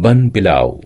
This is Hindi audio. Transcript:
बन पिलाओ।